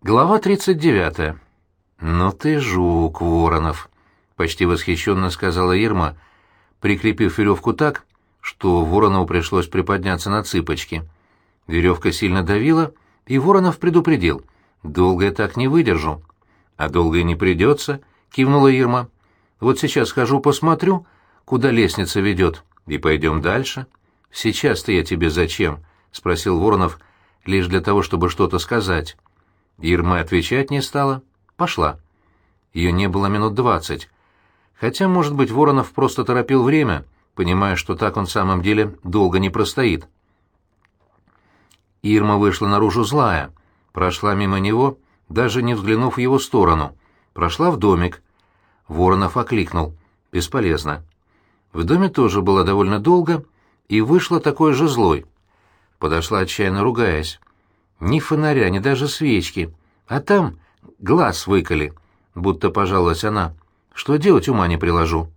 Глава 39. «Ну ты жук, Воронов», — почти восхищенно сказала Ирма, прикрепив веревку так, что Воронову пришлось приподняться на цыпочки. Веревка сильно давила, и Воронов предупредил. «Долго я так не выдержу». «А долго и не придется», — кивнула Ирма. «Вот сейчас схожу посмотрю, куда лестница ведет, и пойдем дальше». «Сейчас-то я тебе зачем?» — спросил Воронов, лишь для того, чтобы что-то сказать. Ирма отвечать не стала. Пошла. Ее не было минут двадцать. Хотя, может быть, Воронов просто торопил время, понимая, что так он в самом деле долго не простоит. Ирма вышла наружу злая, прошла мимо него, даже не взглянув в его сторону. Прошла в домик. Воронов окликнул. Бесполезно. В доме тоже было довольно долго, и вышла такой же злой. Подошла отчаянно ругаясь. Ни фонаря, ни даже свечки. А там глаз выколи, будто пожаловалась она. Что делать, ума не приложу.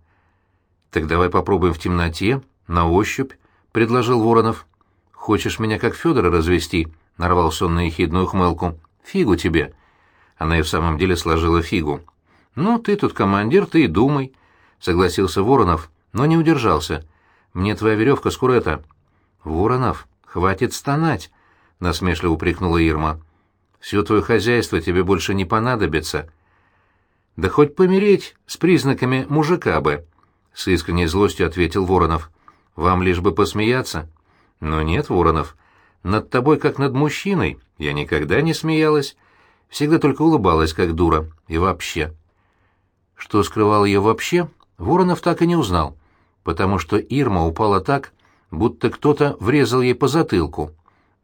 Так давай попробуем в темноте, на ощупь, — предложил Воронов. Хочешь меня как Федора развести? — нарвался он на ехидную хмылку. Фигу тебе. Она и в самом деле сложила фигу. Ну, ты тут командир, ты и думай, — согласился Воронов, но не удержался. Мне твоя веревка скоро это... Воронов, хватит стонать, насмешливо упрекнула Ирма. Все твое хозяйство тебе больше не понадобится. Да хоть помереть с признаками мужика бы, с искренней злостью ответил Воронов. Вам лишь бы посмеяться. Но нет, Воронов, над тобой как над мужчиной я никогда не смеялась, всегда только улыбалась как дура и вообще. Что скрывал ее вообще, Воронов так и не узнал, потому что Ирма упала так, будто кто-то врезал ей по затылку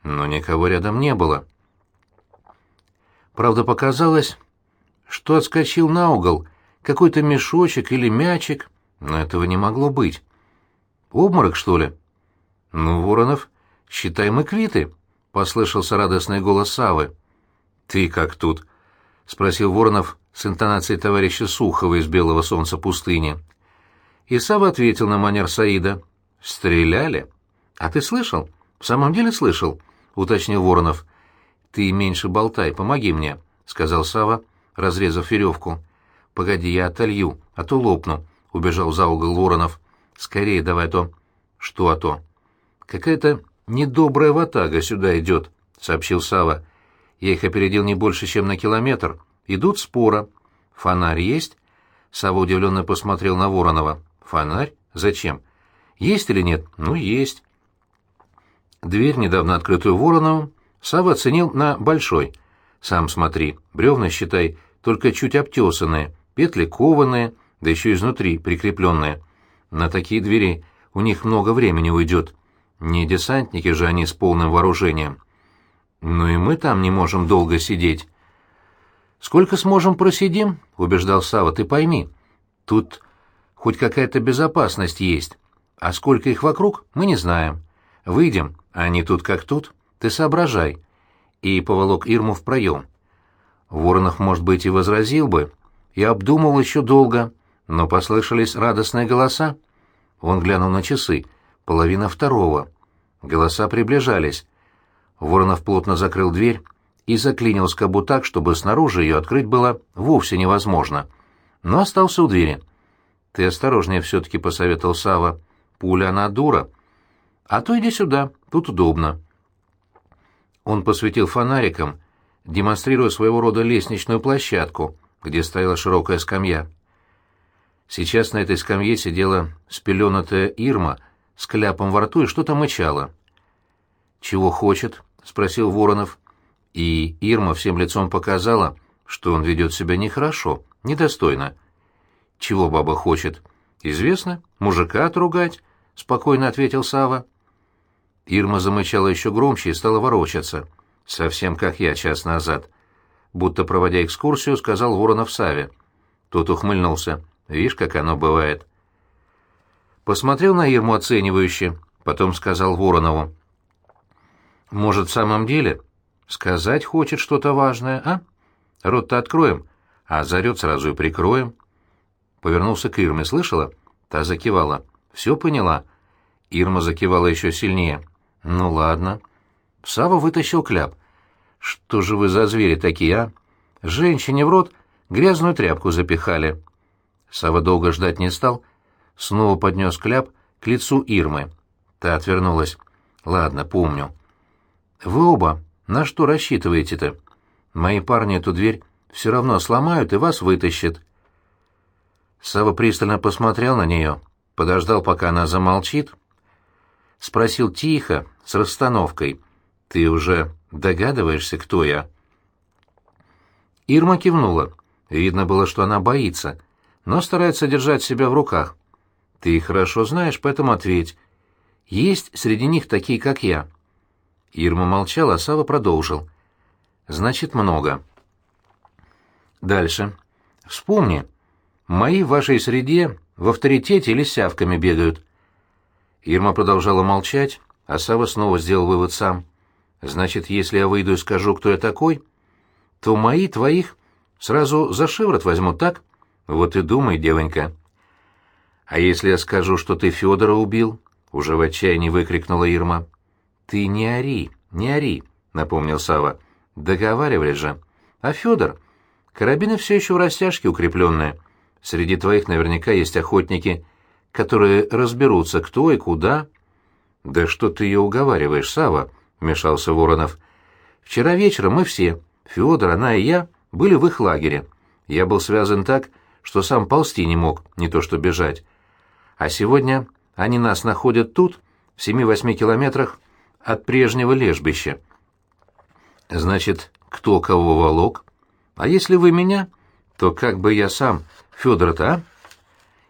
но никого рядом не было. Правда, показалось, что отскочил на угол какой-то мешочек или мячик, но этого не могло быть. Обморок, что ли? Ну, Воронов, считай мы квиты, — послышался радостный голос Савы. Ты как тут? — спросил Воронов с интонацией товарища Сухова из «Белого солнца пустыни». И Сава ответил на манер Саида. «Стреляли? А ты слышал? В самом деле слышал? Уточнил Воронов. «Ты меньше болтай, помоги мне», — сказал Сава, разрезав веревку. «Погоди, я отолью, а то лопну», — убежал за угол Воронов. «Скорее давай а то». «Что а то?» «Какая-то недобрая ватага сюда идет», — сообщил Сава. «Я их опередил не больше, чем на километр. Идут спора. Фонарь есть?» Сава удивленно посмотрел на Воронова. «Фонарь? Зачем? Есть или нет?» «Ну, есть». Дверь, недавно открытую Вороновым, Сава оценил на большой. Сам смотри, бревна, считай, только чуть обтесанные, петли кованые, да еще изнутри прикрепленные. На такие двери у них много времени уйдет. Не десантники же они с полным вооружением. Ну и мы там не можем долго сидеть. «Сколько сможем просидим?» — убеждал Сава. «Ты пойми, тут хоть какая-то безопасность есть, а сколько их вокруг, мы не знаем. Выйдем, они тут как тут, ты соображай. И поволок Ирму в проем. Воронов, может быть, и возразил бы, и обдумал еще долго, но послышались радостные голоса. Он глянул на часы. Половина второго. Голоса приближались. Воронов плотно закрыл дверь и заклинил скобу так, чтобы снаружи ее открыть было вовсе невозможно. Но остался у двери. «Ты осторожнее все-таки», — посоветовал Сава. «Пуля она дура. А то иди сюда, тут удобно. Он посветил фонариком, демонстрируя своего рода лестничную площадку, где стояла широкая скамья. Сейчас на этой скамье сидела спеленатая Ирма с кляпом во рту и что-то мычала. «Чего хочет?» — спросил Воронов. И Ирма всем лицом показала, что он ведет себя нехорошо, недостойно. «Чего баба хочет?» «Известно, мужика отругать», — спокойно ответил Сава. Ирма замычала еще громче и стала ворочаться. Совсем как я час назад. Будто проводя экскурсию, сказал Воронов Саве. Тот ухмыльнулся. Видишь, как оно бывает. Посмотрел на Ирму оценивающе, потом сказал Воронову. «Может, в самом деле сказать хочет что-то важное, а? Рот-то откроем, а зарет сразу и прикроем». Повернулся к Ирме, слышала? Та закивала. «Все поняла?» Ирма закивала еще сильнее. «Ну ладно». Сава вытащил кляп. Что же вы за звери такие, а? Женщине в рот грязную тряпку запихали. Сава долго ждать не стал, снова поднес кляп к лицу Ирмы. Та отвернулась. «Ладно, помню». «Вы оба на что рассчитываете-то? Мои парни эту дверь все равно сломают и вас вытащат». Сава пристально посмотрел на нее, подождал, пока она замолчит, спросил тихо, с расстановкой. «Ты уже догадываешься, кто я?» Ирма кивнула. Видно было, что она боится, но старается держать себя в руках. «Ты их хорошо знаешь, поэтому ответь. Есть среди них такие, как я?» Ирма молчала, а Сава продолжил. «Значит, много». «Дальше. Вспомни, мои в вашей среде в авторитете или сявками бегают». Ирма продолжала молчать, а Сава снова сделал вывод сам. «Значит, если я выйду и скажу, кто я такой, то мои твоих сразу за шиворот возьмут, так? Вот и думай, девонька». «А если я скажу, что ты Федора убил?» — уже в отчаянии выкрикнула Ирма. «Ты не ори, не ори», — напомнил Сава. «Договаривались же. А Федор? Карабины все еще в растяжке укрепленные. Среди твоих наверняка есть охотники, которые разберутся, кто и куда». «Да что ты ее уговариваешь, Сава?» — вмешался Воронов. «Вчера вечером мы все, Федор, она и я, были в их лагере. Я был связан так, что сам ползти не мог, не то что бежать. А сегодня они нас находят тут, в семи-восьми километрах от прежнего лежбища. Значит, кто кого волок? А если вы меня, то как бы я сам, Федор-то, а?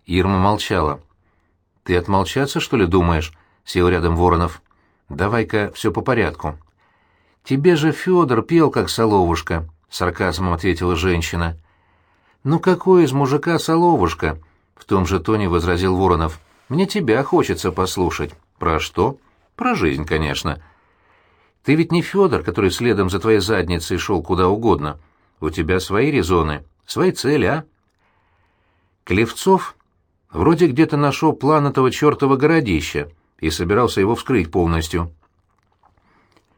Ирма молчала. Ты отмолчаться, что ли, думаешь? Сел рядом Воронов. Давай-ка все по порядку. Тебе же Федор пел, как соловушка, сарказмом ответила женщина. Ну какой из мужика соловушка? В том же тоне возразил Воронов. Мне тебя хочется послушать. Про что? Про жизнь, конечно. Ты ведь не Федор, который следом за твоей задницей шел куда угодно. У тебя свои резоны, свои цели, а? Клевцов вроде где-то нашел план этого чертова городища и собирался его вскрыть полностью.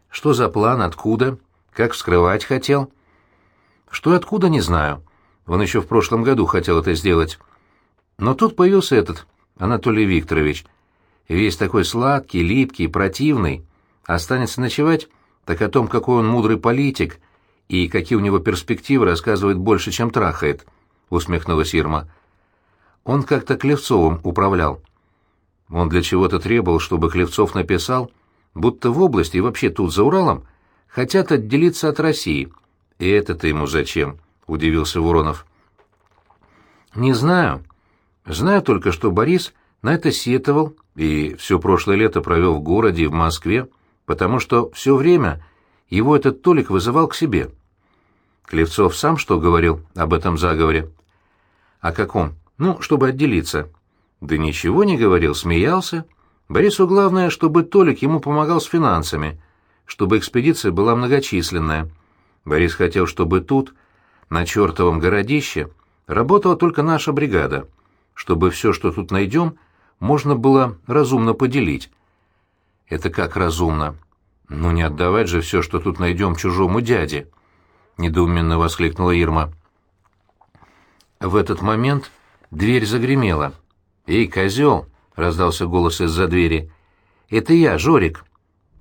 Что за план, откуда, как вскрывать хотел? Что и откуда, не знаю. Он еще в прошлом году хотел это сделать. Но тут появился этот, Анатолий Викторович. Весь такой сладкий, липкий, противный. Останется ночевать, так о том, какой он мудрый политик и какие у него перспективы, рассказывает больше, чем трахает, — усмехнулась Ирма. Он как-то Клевцовым управлял. Он для чего-то требовал, чтобы Клевцов написал, будто в области и вообще тут, за Уралом, хотят отделиться от России. И это-то ему зачем? — удивился Воронов. «Не знаю. Знаю только, что Борис на это сетовал и все прошлое лето провел в городе и в Москве, потому что все время его этот Толик вызывал к себе. Клевцов сам что говорил об этом заговоре? О каком? Ну, чтобы отделиться. Да ничего не говорил, смеялся. Борису главное, чтобы Толик ему помогал с финансами, чтобы экспедиция была многочисленная. Борис хотел, чтобы тут, на чертовом городище, работала только наша бригада, чтобы все, что тут найдем, можно было разумно поделить. Это как разумно? Ну не отдавать же все, что тут найдем чужому дяде, недоуменно воскликнула Ирма. В этот момент дверь загремела. «Эй, козел!» — раздался голос из-за двери. «Это я, Жорик.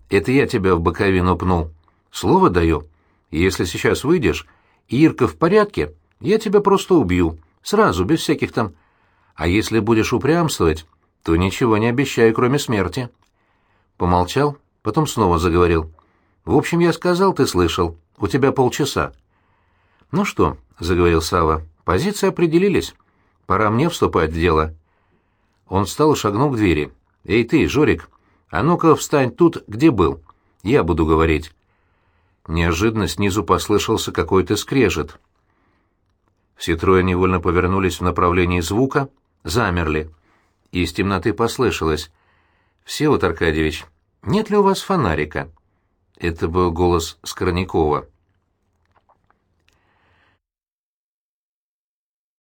Это я тебя в боковину пнул. Слово даю. Если сейчас выйдешь, Ирка в порядке, я тебя просто убью. Сразу, без всяких там... А если будешь упрямствовать, то ничего не обещаю, кроме смерти». Помолчал, потом снова заговорил. «В общем, я сказал, ты слышал. У тебя полчаса». «Ну что», — заговорил Сава, — «позиции определились. Пора мне вступать в дело». Он встал и шагнул к двери. «Эй ты, Жорик, а ну-ка встань тут, где был. Я буду говорить». Неожиданно снизу послышался какой-то скрежет. Все трое невольно повернулись в направлении звука, замерли. Из темноты послышалось. «Всеволод Аркадьевич, нет ли у вас фонарика?» Это был голос Скорнякова.